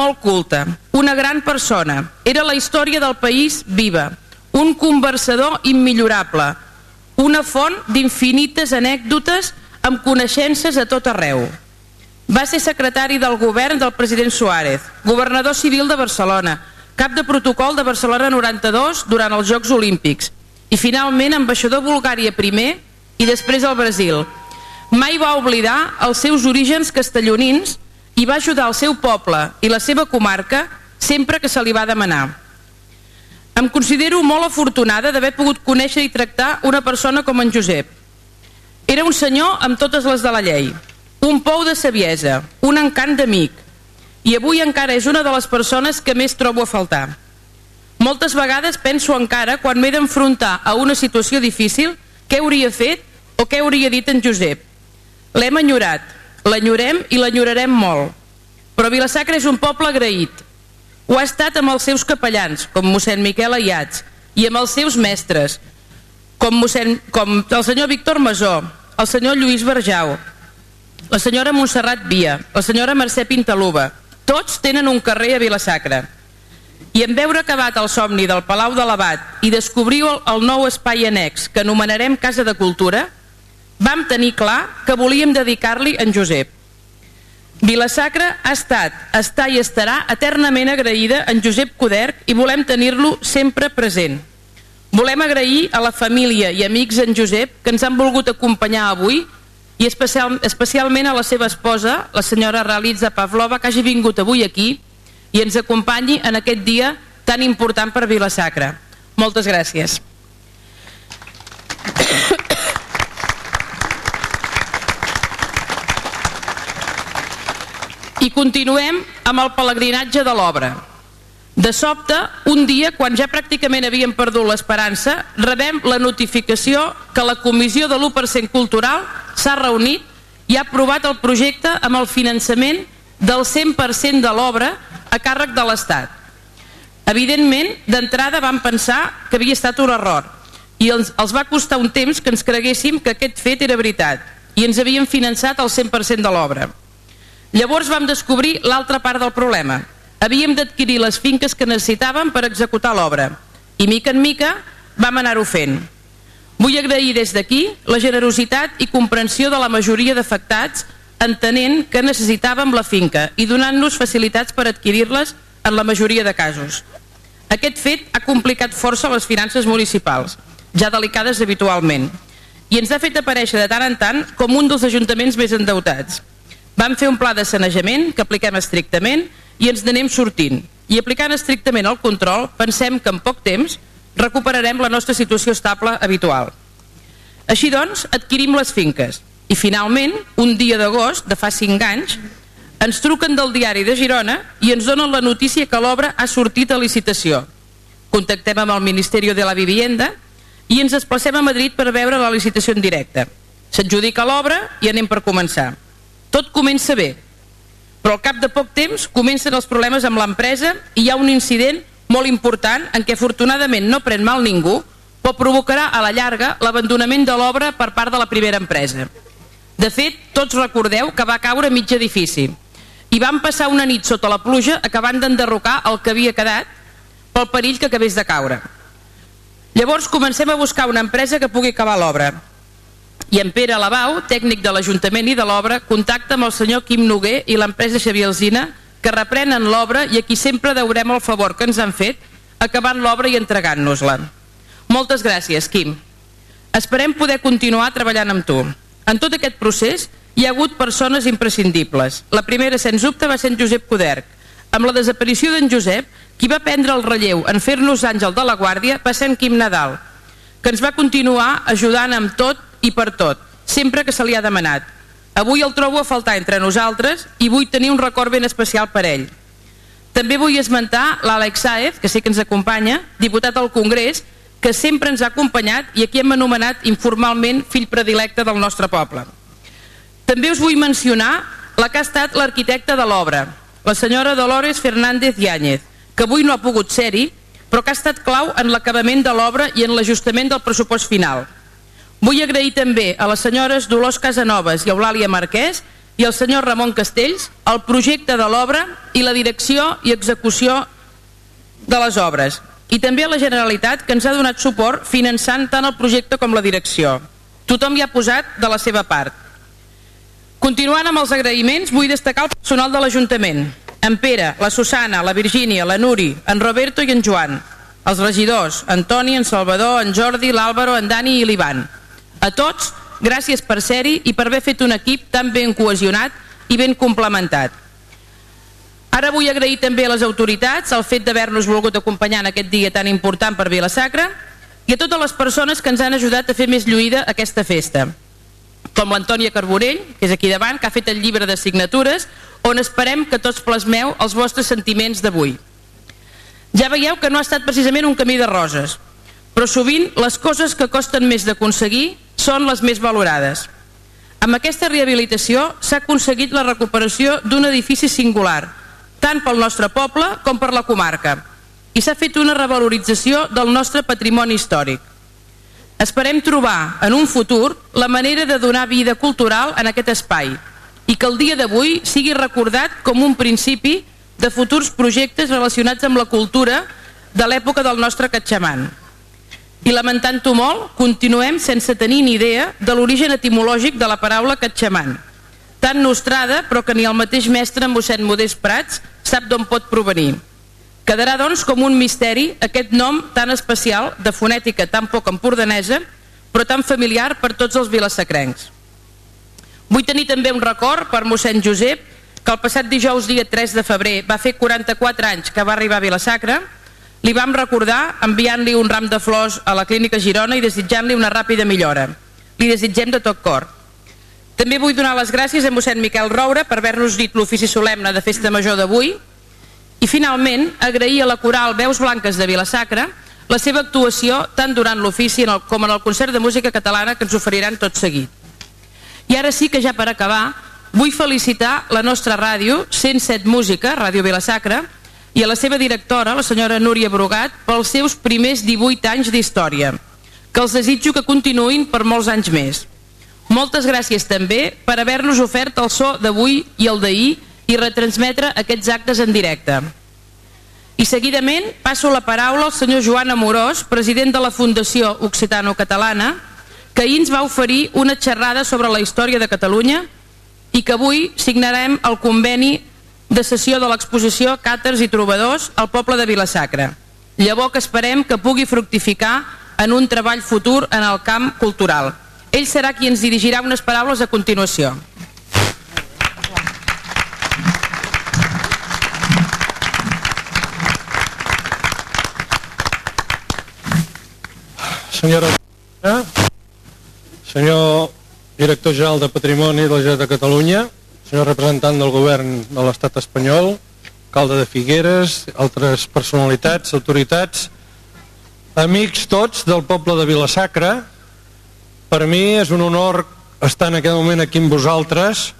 molt culte, una gran persona. Era la història del país viva, un conversador immillorable, una font d'infinites anècdotes amb coneixences a tot arreu. Va ser secretari del govern del president Suárez, governador civil de Barcelona, cap de protocol de Barcelona 92 durant els Jocs Olímpics i finalment ambaixador Bulgària primer i després al Brasil. Mai va oblidar els seus orígens castellonins i va ajudar el seu poble i la seva comarca sempre que se li va demanar. Em considero molt afortunada d'haver pogut conèixer i tractar una persona com en Josep. Era un senyor amb totes les de la llei, un pou de saviesa, un encant d'amic, i avui encara és una de les persones que més trobo a faltar. Moltes vegades penso encara, quan m'he d'enfrontar a una situació difícil, què hauria fet o què hauria dit en Josep. L'hem enyorat, l'enyorem i l'enyorarem molt. Però Vilasacra és un poble agraït. Ho ha estat amb els seus capellans, com mossèn Miquel Ayats, i amb els seus mestres, com, mossèn, com el senyor Víctor Masó, el senyor Lluís Verjau, la senyora Montserrat Via, la senyora Mercè Pintaluba, tots tenen un carrer a Vilasacra. I en veure acabat el somni del Palau de l'Abat i descobrir el, el nou espai annex que anomenarem Casa de Cultura, vam tenir clar que volíem dedicar-li en Josep. Vilasacra ha estat, està i estarà eternament agraïda en Josep Coderc i volem tenir-lo sempre present. Volem agrair a la família i amics en Josep que ens han volgut acompanyar avui i especial, especialment a la seva esposa, la senyora Realitza Pavlova, que hagi vingut avui aquí i ens acompanyi en aquest dia tan important per Vilasacra. Moltes gràcies. Continuem amb el pelegrinatge de l'obra. De sobte, un dia, quan ja pràcticament havíem perdut l'esperança, rebem la notificació que la Comissió de l'1% Cultural s'ha reunit i ha aprovat el projecte amb el finançament del 100% de l'obra a càrrec de l'Estat. Evidentment, d'entrada vam pensar que havia estat un error i els, els va costar un temps que ens creguéssim que aquest fet era veritat i ens havien finançat el 100% de l'obra. Llavors vam descobrir l'altra part del problema. Havíem d'adquirir les finques que necessitàvem per executar l'obra i mica en mica vam anar-ho fent. Vull agrair des d'aquí la generositat i comprensió de la majoria d'afectats entenent que necessitàvem la finca i donant-nos facilitats per adquirir-les en la majoria de casos. Aquest fet ha complicat força les finances municipals, ja delicades habitualment, i ens ha fet aparèixer de tant en tant com un dels ajuntaments més endeutats. Vam fer un pla de sanejament que apliquem estrictament i ens n'anem sortint. I aplicant estrictament el control, pensem que en poc temps recuperarem la nostra situació estable habitual. Així doncs, adquirim les finques i finalment, un dia d'agost de fa 5 anys, ens truquen del diari de Girona i ens donen la notícia que l'obra ha sortit a licitació. Contactem amb el Ministeri de la Vivienda i ens desplacem a Madrid per veure la licitació en directe. S'adjudica l'obra i anem per començar. Tot comença bé, però al cap de poc temps comencen els problemes amb l'empresa i hi ha un incident molt important en què afortunadament no pren mal ningú, però provocarà a la llarga l'abandonament de l'obra per part de la primera empresa. De fet, tots recordeu que va caure mig edifici i van passar una nit sota la pluja acabant d'enderrocar el que havia quedat pel perill que acabés de caure. Llavors comencem a buscar una empresa que pugui acabar l'obra. I en Pere Lavau, tècnic de l'Ajuntament i de l'obra, contacta amb el senyor Quim Noguer i l'empresa Xavier Alzina que reprenen l'obra i aquí sempre deurem el favor que ens han fet acabant l'obra i entregant-nos-la. Moltes gràcies, Quim. Esperem poder continuar treballant amb tu. En tot aquest procés hi ha hagut persones imprescindibles. La primera, sens dubte, va ser en Josep Coderc. Amb la desaparició d'en Josep, qui va prendre el relleu en fer-nos àngel de la guàrdia va ser en Quim Nadal, que ens va continuar ajudant amb tot i per tot, sempre que se li ha demanat Avui el trobo a faltar entre nosaltres i vull tenir un record ben especial per ell. També vull esmentar l'Àlex Saez, que sé que ens acompanya, diputat al Congrés, que sempre ens ha acompanyat i aquí hem anomenat informalment fill predilecte del nostre poble. També us vull mencionar la que ha estat l'arquitecta de l'obra, la senyora Dolores Fernández Yáñez, que avui no ha pogut ser-hi, però que ha estat clau en l'acabament de l'obra i en l'ajustament del pressupost final. Vull agrair també a les senyores Dolors Casanovas i Eulàlia Marquès i el senyor Ramon Castells el projecte de l'obra i la direcció i execució de les obres i també a la Generalitat que ens ha donat suport finançant tant el projecte com la direcció. Tothom hi ha posat de la seva part. Continuant amb els agraïments, vull destacar el personal de l'Ajuntament, en Pere, la Susana, la Virgínia, la Nuri, en Roberto i en Joan, els regidors, Antoni, en Salvador, en Jordi, l'Àlvaro, en Dani i l'Ivan. A tots, gràcies per ser-hi i per haver fet un equip tan ben cohesionat i ben complementat. Ara vull agrair també a les autoritats el fet d'haver-nos volgut acompanyar en aquest dia tan important per Vilasacra i a totes les persones que ens han ajudat a fer més lluïda aquesta festa, com l'Antònia Carbonell, que és aquí davant, que ha fet el llibre de signatures, on esperem que tots plasmeu els vostres sentiments d'avui. Ja veieu que no ha estat precisament un camí de roses, però sovint les coses que costen més d'aconseguir són les més valorades. Amb aquesta rehabilitació s'ha aconseguit la recuperació d'un edifici singular, tant pel nostre poble com per la comarca, i s'ha fet una revalorització del nostre patrimoni històric. Esperem trobar en un futur la manera de donar vida cultural en aquest espai i que el dia d'avui sigui recordat com un principi de futurs projectes relacionats amb la cultura de l'època del nostre catxamant. I lamentant-ho molt, continuem sense tenir ni idea de l'origen etimològic de la paraula catxamant, tan nostrada però que ni el mateix mestre mossèn Modest Prats sap d'on pot provenir. Quedarà doncs com un misteri aquest nom tan especial, de fonètica tan poc empordanesa, però tan familiar per tots els vilasacrencs. Vull tenir també un record per mossèn Josep, que el passat dijous dia 3 de febrer va fer 44 anys que va arribar a Vilasacra, li vam recordar enviant-li un ram de flors a la clínica Girona i desitjant-li una ràpida millora. Li desitgem de tot cor. També vull donar les gràcies a mossèn Miquel Roura per haver-nos dit l'ofici solemne de festa major d'avui i finalment agrair a la coral Veus Blanques de Vilasacra la seva actuació tant durant l'ofici com en el concert de música catalana que ens oferiran tot seguit. I ara sí que ja per acabar vull felicitar la nostra ràdio 107 Música, Ràdio Vilasacra, i a la seva directora, la senyora Núria Brugat, pels seus primers 18 anys d'història, que els desitjo que continuïn per molts anys més. Moltes gràcies també per haver-nos ofert el so d'avui i el d'ahir i retransmetre aquests actes en directe. I seguidament passo la paraula al senyor Joan Amorós, president de la Fundació Occitano-Catalana, que ahir ens va oferir una xerrada sobre la història de Catalunya i que avui signarem el conveni de sessió de l'exposició Càters i Trobadors al poble de Vilasacra. Llavors que esperem que pugui fructificar en un treball futur en el camp cultural. Ell serà qui ens dirigirà unes paraules a continuació. Senyora senyor director general de Patrimoni de la Generalitat de Catalunya, senyor representant del govern de l'estat espanyol, alcalde de Figueres, altres personalitats, autoritats, amics tots del poble de Vilasacra, per mi és un honor estar en aquest moment aquí amb vosaltres.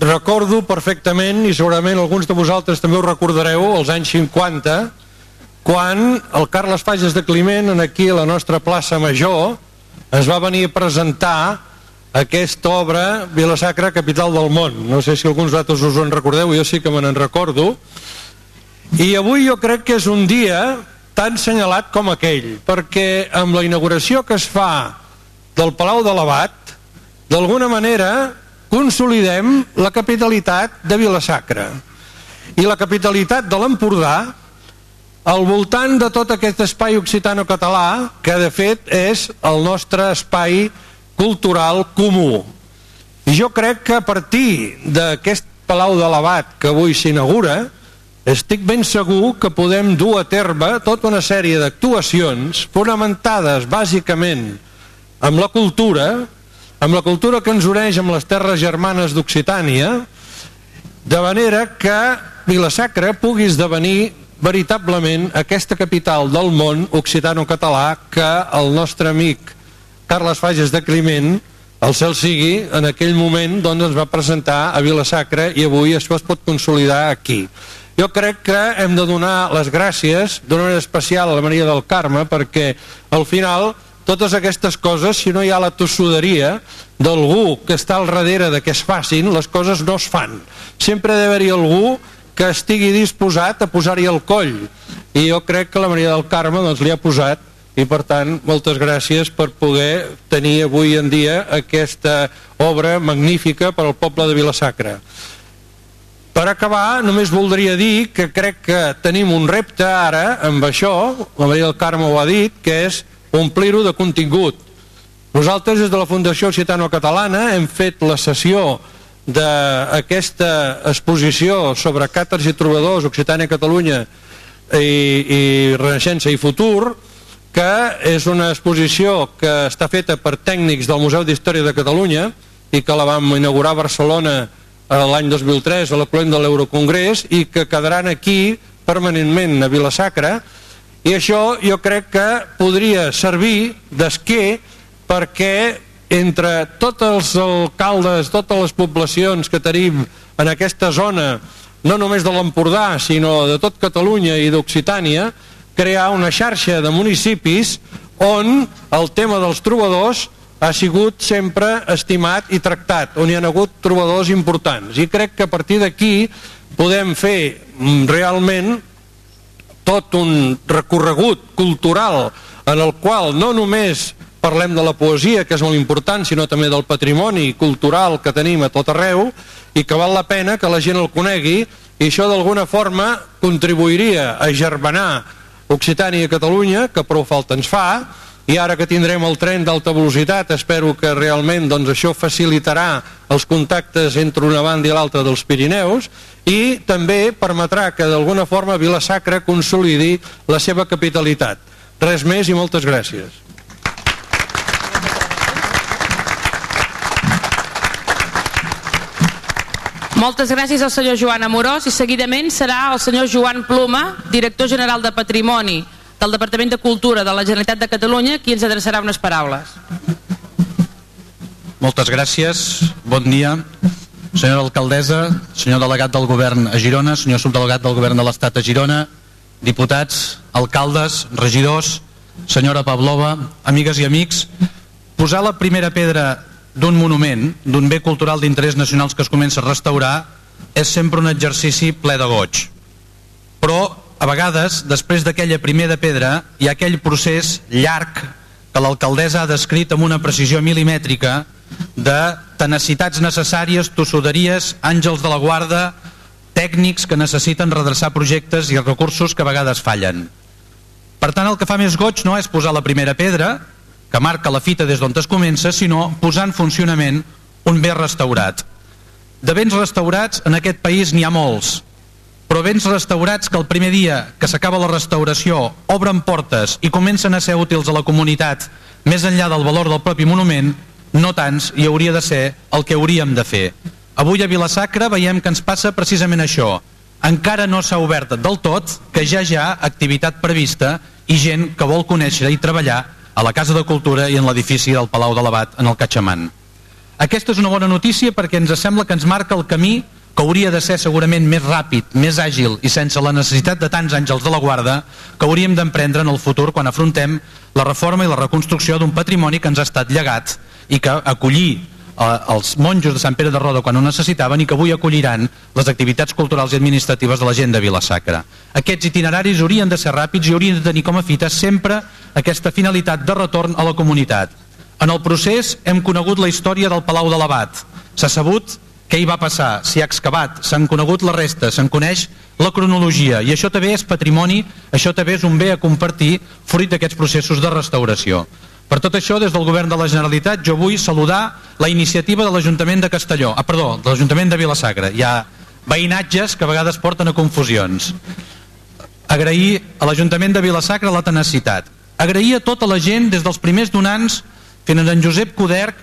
Recordo perfectament, i segurament alguns de vosaltres també ho recordareu, els anys 50, quan el Carles Fages de Climent, aquí a la nostra plaça Major, es va venir a presentar aquesta obra Vilasacra, capital del món. No sé si alguns d'altres us en recordeu, jo sí que me n'en recordo. I avui jo crec que és un dia tan senyalat com aquell, perquè amb la inauguració que es fa del Palau de l'Abat, d'alguna manera consolidem la capitalitat de Vilasacra. I la capitalitat de l'Empordà al voltant de tot aquest espai occitano-català, que de fet és el nostre espai cultural comú. I jo crec que a partir d'aquest Palau de l'Abat que avui s'inaugura, estic ben segur que podem dur a terme tota una sèrie d'actuacions fonamentades bàsicament amb la cultura, amb la cultura que ens uneix amb les terres germanes d'Occitània, de manera que Vilasacra pugui esdevenir veritablement aquesta capital del món occitano-català que el nostre amic Carles Fages de Climent el cel sigui, en aquell moment doncs ens va presentar a Vilasacra i avui això es pot consolidar aquí. Jo crec que hem de donar les gràcies d'una manera especial a la Maria del Carme perquè al final totes aquestes coses, si no hi ha la tossuderia d'algú que està al darrere de que es facin, les coses no es fan. Sempre ha d'haver-hi algú que estigui disposat a posar-hi el coll. I jo crec que la Maria del Carme doncs, li ha posat i per tant moltes gràcies per poder tenir avui en dia aquesta obra magnífica per al poble de Vilasacra. Per acabar, només voldria dir que crec que tenim un repte ara amb això, la Maria del Carme ho ha dit, que és omplir-ho de contingut. Nosaltres des de la Fundació Occitano Catalana hem fet la sessió d'aquesta exposició sobre càters i trobadors Occitània Catalunya i, i Renaixença i Futur que és una exposició que està feta per tècnics del Museu d'Història de Catalunya i que la vam inaugurar a Barcelona l'any 2003 a la Cluent de l'Eurocongrés i que quedaran aquí permanentment a Vilasacra. I això jo crec que podria servir d'esquer perquè entre tots els alcaldes, totes les poblacions que tenim en aquesta zona, no només de l'Empordà, sinó de tot Catalunya i d'Occitània, crear una xarxa de municipis on el tema dels trobadors ha sigut sempre estimat i tractat, on hi ha hagut trobadors importants. I crec que a partir d'aquí podem fer mm, realment tot un recorregut cultural en el qual no només parlem de la poesia, que és molt important, sinó també del patrimoni cultural que tenim a tot arreu i que val la pena que la gent el conegui i això d'alguna forma contribuiria a germanar Occitània i Catalunya, que prou falta ens fa, i ara que tindrem el tren d'alta velocitat espero que realment doncs, això facilitarà els contactes entre una banda i l'altra dels Pirineus i també permetrà que d'alguna forma Vilasacra consolidi la seva capitalitat. Res més i moltes gràcies. Moltes gràcies al senyor Joan Amorós i seguidament serà el senyor Joan Pluma, director general de Patrimoni del Departament de Cultura de la Generalitat de Catalunya, qui ens adreçarà unes paraules. Moltes gràcies, bon dia. Senyora alcaldessa, senyor delegat del govern a Girona, senyor subdelegat del govern de l'Estat a Girona, diputats, alcaldes, regidors, senyora Pavlova, amigues i amics, posar la primera pedra d'un monument, d'un bé cultural d'interès nacionals que es comença a restaurar, és sempre un exercici ple de goig. Però, a vegades, després d'aquella primera pedra, hi ha aquell procés llarg que l'alcaldessa ha descrit amb una precisió milimètrica de tenacitats necessàries, tossuderies, àngels de la guarda, tècnics que necessiten redreçar projectes i recursos que a vegades fallen. Per tant, el que fa més goig no és posar la primera pedra, que marca la fita des d'on es comença, sinó posar en funcionament un bé restaurat. De béns restaurats en aquest país n'hi ha molts, però béns restaurats que el primer dia que s'acaba la restauració obren portes i comencen a ser útils a la comunitat més enllà del valor del propi monument, no tants i hauria de ser el que hauríem de fer. Avui a Vilasacra veiem que ens passa precisament això. Encara no s'ha obert del tot, que ja hi ha activitat prevista i gent que vol conèixer i treballar a la Casa de Cultura i en l'edifici del Palau de l'Abat en el Catxamant. Aquesta és una bona notícia perquè ens sembla que ens marca el camí que hauria de ser segurament més ràpid, més àgil i sense la necessitat de tants àngels de la guarda que hauríem d'emprendre en el futur quan afrontem la reforma i la reconstrucció d'un patrimoni que ens ha estat llegat i que acollir els monjos de Sant Pere de Roda quan ho necessitaven i que avui acolliran les activitats culturals i administratives de la gent de Vilasacra. Aquests itineraris haurien de ser ràpids i haurien de tenir com a fita sempre aquesta finalitat de retorn a la comunitat. En el procés hem conegut la història del Palau de l'Abat. S'ha sabut què hi va passar, s'hi ha excavat, s'han conegut les restes, se'n coneix la cronologia i això també és patrimoni, això també és un bé a compartir fruit d'aquests processos de restauració. Per tot això, des del Govern de la Generalitat, jo vull saludar la iniciativa de l'Ajuntament de Castelló, ah, perdó, de l'Ajuntament de Vilassagra. Hi ha veïnatges que a vegades porten a confusions. Agrair a l'Ajuntament de Vilassagra la tenacitat. Agrair a tota la gent, des dels primers donants fins a en Josep Coderc,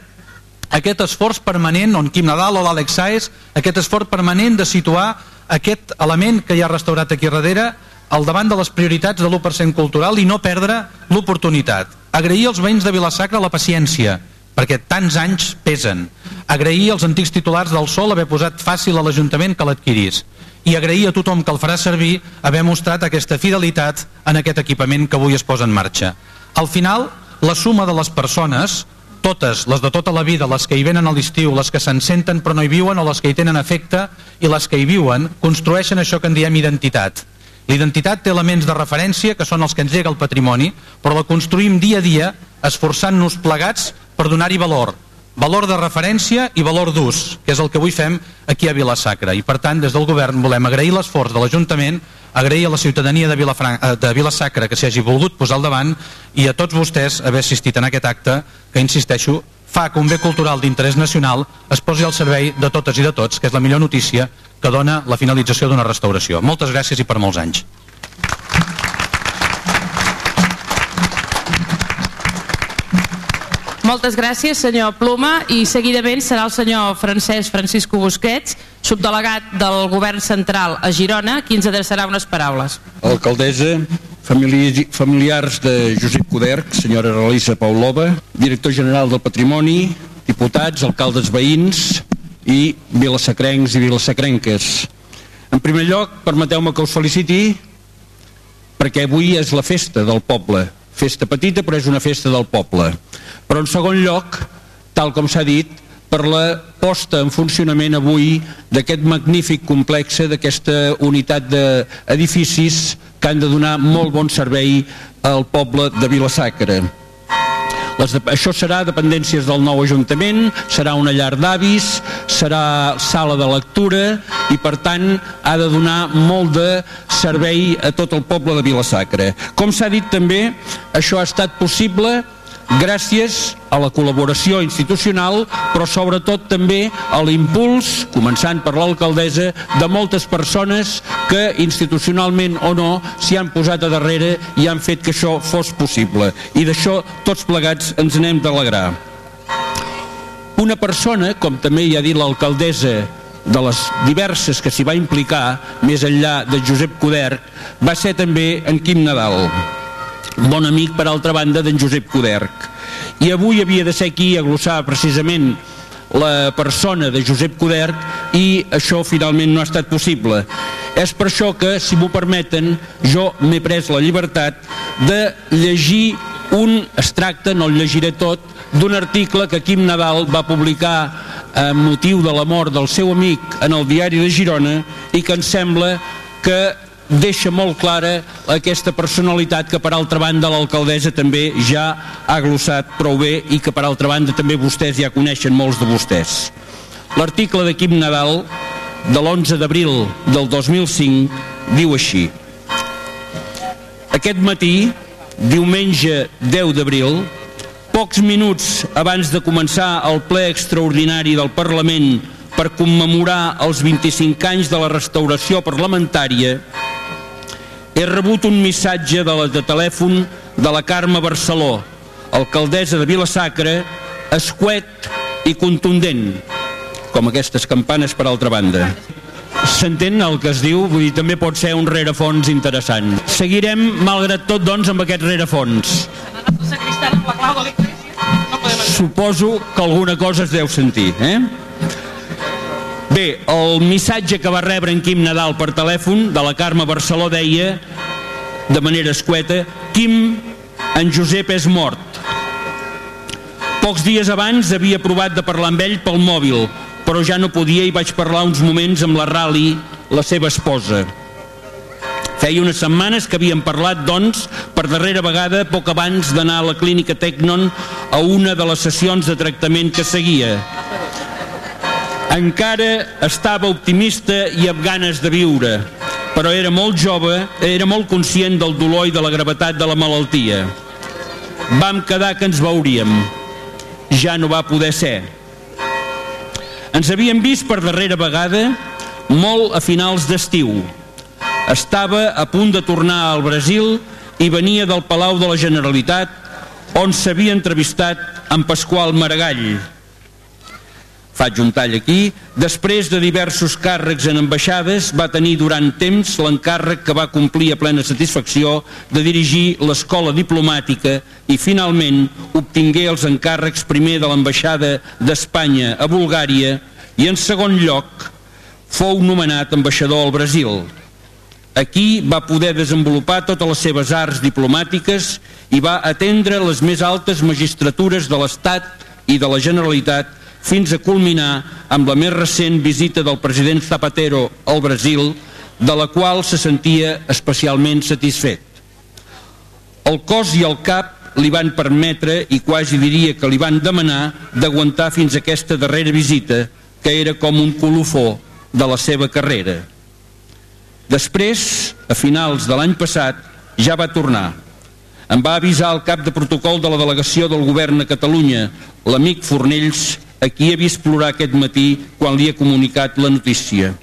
aquest esforç permanent, on Quim Nadal o l'Àlex Saez, aquest esforç permanent de situar aquest element que hi ha restaurat aquí darrere al davant de les prioritats de l'1% cultural i no perdre l'oportunitat. Agrair als veïns de Vilasacra la paciència, perquè tants anys pesen. Agrair als antics titulars del Sol haver posat fàcil a l'Ajuntament que l'adquirís. I agrair a tothom que el farà servir haver mostrat aquesta fidelitat en aquest equipament que avui es posa en marxa. Al final, la suma de les persones totes, les de tota la vida, les que hi venen a l'estiu, les que se'n senten però no hi viuen o les que hi tenen efecte i les que hi viuen, construeixen això que en diem identitat. L'identitat té elements de referència que són els que ens llega el patrimoni, però la construïm dia a dia esforçant-nos plegats per donar-hi valor, valor de referència i valor d'ús, que és el que avui fem aquí a Vilasacra. I per tant, des del govern volem agrair l'esforç de l'Ajuntament, agrair a la ciutadania de, Vilafran eh, de Vilasacra que s'hi hagi volgut posar al davant i a tots vostès haver assistit en aquest acte que, insisteixo, fa que un bé cultural d'interès nacional es posi al servei de totes i de tots, que és la millor notícia que dona la finalització d'una restauració. Moltes gràcies i per molts anys. Moltes gràcies, senyor Pluma, i seguidament serà el senyor Francesc Francisco Busquets, subdelegat del Govern Central a Girona, qui ens adreçarà unes paraules. Alcaldessa, familiars de Josep Coderc, senyora Relisa Paulova, director general del Patrimoni, diputats, alcaldes veïns i vilasacrencs i vilasacrenques. En primer lloc, permeteu-me que us feliciti perquè avui és la festa del poble. Festa petita, però és una festa del poble però en segon lloc, tal com s'ha dit, per la posta en funcionament avui d'aquest magnífic complex, d'aquesta unitat d'edificis que han de donar molt bon servei al poble de Vilasacra. Les de, això serà dependències del nou Ajuntament, serà una llar d'avis, serà sala de lectura i per tant ha de donar molt de servei a tot el poble de Vilasacra. Com s'ha dit també, això ha estat possible gràcies a la col·laboració institucional, però sobretot també a l'impuls, començant per l'alcaldessa, de moltes persones que institucionalment o no s'hi han posat a darrere i han fet que això fos possible. I d'això tots plegats ens n'hem d'alegrar. Una persona, com també hi ha dit l'alcaldessa, de les diverses que s'hi va implicar, més enllà de Josep Coderc, va ser també en Quim Nadal bon amic, per altra banda, d'en Josep Coderc. I avui havia de ser aquí a glossar precisament la persona de Josep Coderc i això finalment no ha estat possible. És per això que, si m'ho permeten, jo m'he pres la llibertat de llegir un extracte, no el llegiré tot, d'un article que Quim Nadal va publicar a motiu de la mort del seu amic en el diari de Girona i que em sembla que deixa molt clara aquesta personalitat que per altra banda l'alcaldessa també ja ha glossat prou bé i que per altra banda també vostès ja coneixen molts de vostès. L'article de Quim Nadal de l'11 d'abril del 2005 diu així Aquest matí, diumenge 10 d'abril, pocs minuts abans de començar el ple extraordinari del Parlament per commemorar els 25 anys de la restauració parlamentària, he rebut un missatge de, la, de telèfon de la Carme Barceló, alcaldessa de Vilasacra, escuet i contundent, com aquestes campanes per altra banda. S'entén el que es diu, vull dir, també pot ser un rerefons interessant. Seguirem, malgrat tot, doncs, amb aquest rerefons. Suposo que alguna cosa es deu sentir, eh? Bé, el missatge que va rebre en Quim Nadal per telèfon de la Carme Barceló deia de manera escueta Quim, en Josep és mort. Pocs dies abans havia provat de parlar amb ell pel mòbil, però ja no podia i vaig parlar uns moments amb la Rally, la seva esposa. Feia unes setmanes que havíem parlat, doncs, per darrera vegada, poc abans d'anar a la clínica Tecnon a una de les sessions de tractament que seguia encara estava optimista i amb ganes de viure, però era molt jove, era molt conscient del dolor i de la gravetat de la malaltia. Vam quedar que ens veuríem. Ja no va poder ser. Ens havíem vist per darrera vegada molt a finals d'estiu. Estava a punt de tornar al Brasil i venia del Palau de la Generalitat on s'havia entrevistat amb Pasqual Maragall, faig un tall aquí, després de diversos càrrecs en ambaixades, va tenir durant temps l'encàrrec que va complir a plena satisfacció de dirigir l'escola diplomàtica i finalment obtingué els encàrrecs primer de l'ambaixada d'Espanya a Bulgària i en segon lloc fou nomenat ambaixador al Brasil. Aquí va poder desenvolupar totes les seves arts diplomàtiques i va atendre les més altes magistratures de l'Estat i de la Generalitat fins a culminar amb la més recent visita del president Zapatero al Brasil, de la qual se sentia especialment satisfet. El cos i el cap li van permetre, i quasi diria que li van demanar, d'aguantar fins a aquesta darrera visita, que era com un colofó de la seva carrera. Després, a finals de l'any passat, ja va tornar. Em va avisar el cap de protocol de la delegació del govern a Catalunya, l'amic Fornells, a qui he vist plorar aquest matí quan li he comunicat la notícia.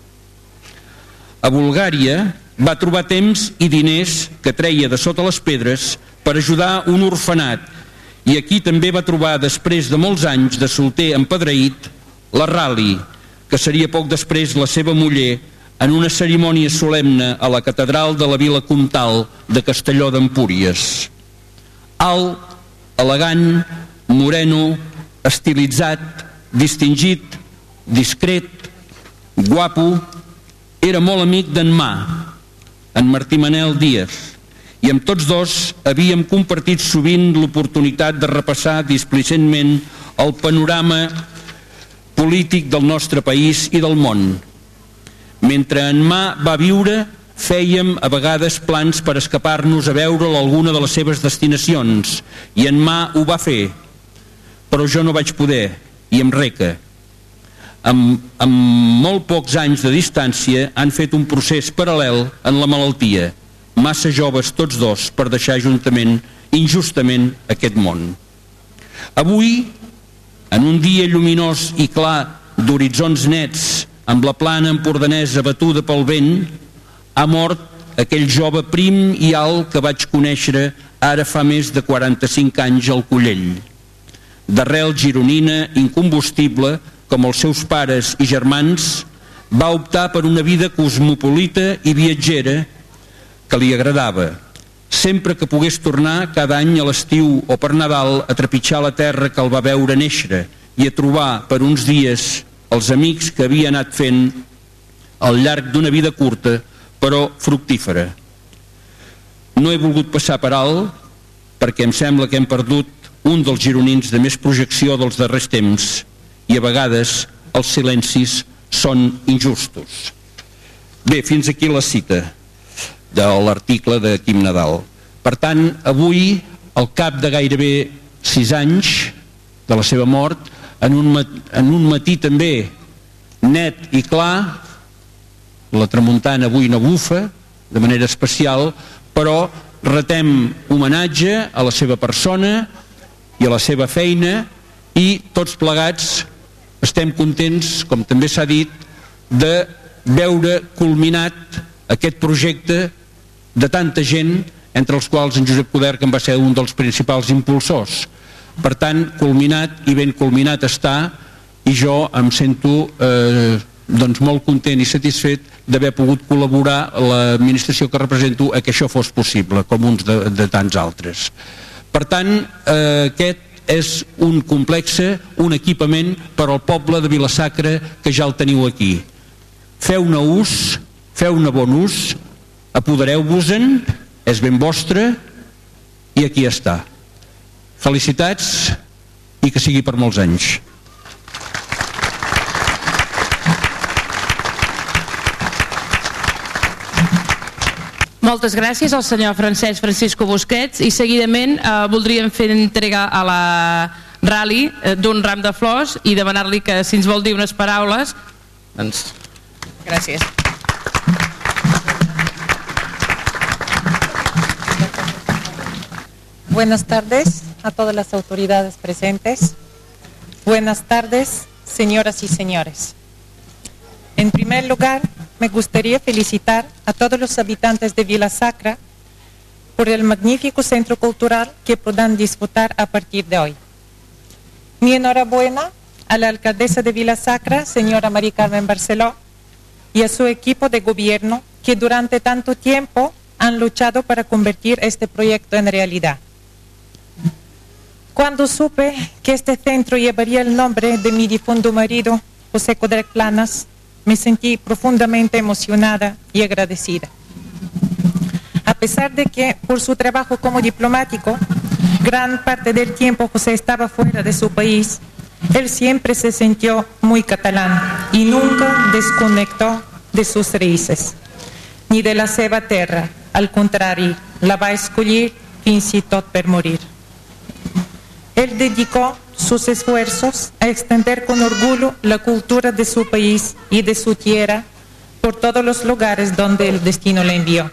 A Bulgària va trobar temps i diners que treia de sota les pedres per ajudar un orfenat i aquí també va trobar, després de molts anys de solter empedreït, la Rally, que seria poc després la seva muller en una cerimònia solemne a la catedral de la vila comtal de Castelló d'Empúries. Alt, elegant, moreno, estilitzat, distingit, discret, guapo, era molt amic d'en Ma, en Martí Manel Díaz, i amb tots dos havíem compartit sovint l'oportunitat de repassar displicentment el panorama polític del nostre país i del món. Mentre en Ma va viure, fèiem a vegades plans per escapar-nos a veure'l alguna de les seves destinacions, i en Ma ho va fer, però jo no vaig poder, i em reca. Amb, amb molt pocs anys de distància han fet un procés paral·lel en la malaltia, massa joves tots dos per deixar juntament, injustament aquest món. Avui, en un dia lluminós i clar d'horitzons nets, amb la plana empordanesa batuda pel vent, ha mort aquell jove prim i alt que vaig conèixer ara fa més de 45 anys al Collell d'arrel gironina incombustible, com els seus pares i germans, va optar per una vida cosmopolita i viatgera que li agradava. Sempre que pogués tornar cada any a l'estiu o per Nadal a trepitjar la terra que el va veure néixer i a trobar per uns dies els amics que havia anat fent al llarg d'una vida curta però fructífera. No he volgut passar per alt perquè em sembla que hem perdut un dels gironins de més projecció dels darrers temps i a vegades els silencis són injustos. Bé, fins aquí la cita de l'article de Quim Nadal. Per tant, avui, al cap de gairebé sis anys de la seva mort, en un, en un matí també net i clar, la tramuntana avui no bufa de manera especial, però retem homenatge a la seva persona, i a la seva feina i tots plegats estem contents, com també s'ha dit, de veure culminat aquest projecte de tanta gent, entre els quals en Josep Poder, que en va ser un dels principals impulsors. Per tant, culminat i ben culminat està, i jo em sento eh, doncs molt content i satisfet d'haver pogut col·laborar l'administració que represento a que això fos possible, com uns de, de tants altres. Per tant, eh, aquest és un complexe, un equipament per al poble de Vilasacra que ja el teniu aquí. Feu-ne ús, feu-ne bon ús, apodereu-vos-en, és ben vostre i aquí està. Felicitats i que sigui per molts anys. Moltes gràcies al senyor Francesc Francisco Busquets i seguidament eh, voldríem fer entrega a la Rally eh, d'un ram de flors i demanar-li que si ens vol dir unes paraules doncs gràcies Buenas tardes a todas las autoridades presentes. Buenas tardes, señoras y señores. En primer lugar, me gustaría felicitar a todos los habitantes de Vila Sacra por el magnífico centro cultural que podrán disfrutar a partir de hoy. Mi enhorabuena a la alcaldesa de Vila Sacra, señora María Carmen Barceló, y a su equipo de gobierno que durante tanto tiempo han luchado para convertir este proyecto en realidad. Cuando supe que este centro llevaría el nombre de mi difunto marido, José Codrec Planas, me sentí profundamente emocionada y agradecida. pesar de que por su trabajo como diplomático, gran parte del tiempo José estaba fuera de su país, él siempre se sintió muy catalán y nunca desconectó de sus raíces, ni de la seva terra. Al contrario, la va a escollir fins i tot per morir. Él dedicó sus esfuerzos a extender con orgullo la cultura de su país y de su tierra por todos los lugares donde el destino le envió.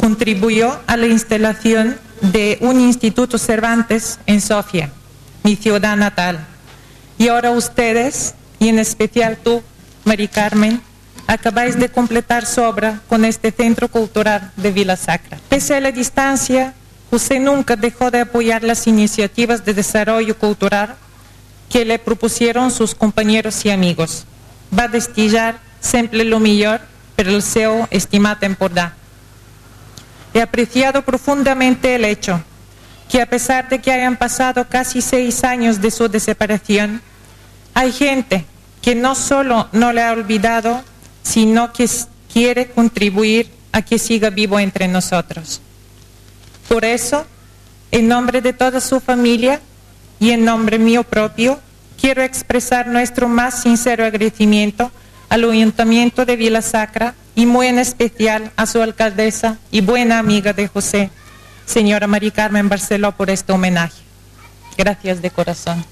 Contribuyó a la instalación de un Instituto Cervantes en Sofía, mi ciudad natal. Y ahora ustedes, y en especial tú, Mari Carmen, acabáis de completar su obra con este Centro Cultural de Vila Sacra. Pese a la distancia, José nunca dejó de apoyar las iniciativas de desarrollo cultural que le propusieron sus compañeros y amigos. Va a destillar siempre lo mejor, pero el seu estimat Empordà. He apreciado profundamente el hecho que a pesar de que hayan pasado casi seis años de su desaparición, hay gente que no solo no le ha olvidado, sino que quiere contribuir a que siga vivo entre nosotros. Por eso, en nombre de toda su familia y en nombre mío propio, quiero expresar nuestro más sincero agradecimiento al Ayuntamiento de Vila Sacra y muy en especial a su alcaldesa y buena amiga de José, señora Mari Carmen Barceló, por este homenaje. Gracias de corazón.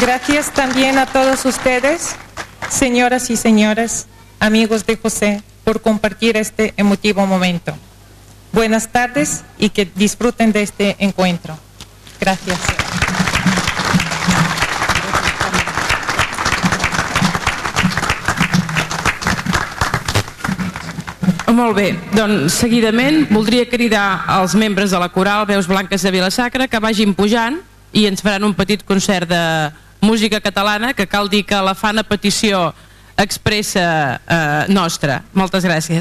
Gracias también a todos ustedes, señoras y señores, amigos de José, por compartir este emotivo momento. Buenas tardes y que disfruten de este encuentro. Gracias. Molt bé, doncs seguidament voldria cridar als membres de la coral Veus Blanques de Vilasacra que vagin pujant i ens faran un petit concert de música catalana que cal dir que la fan a petició expressa eh, nostra. Moltes gràcies.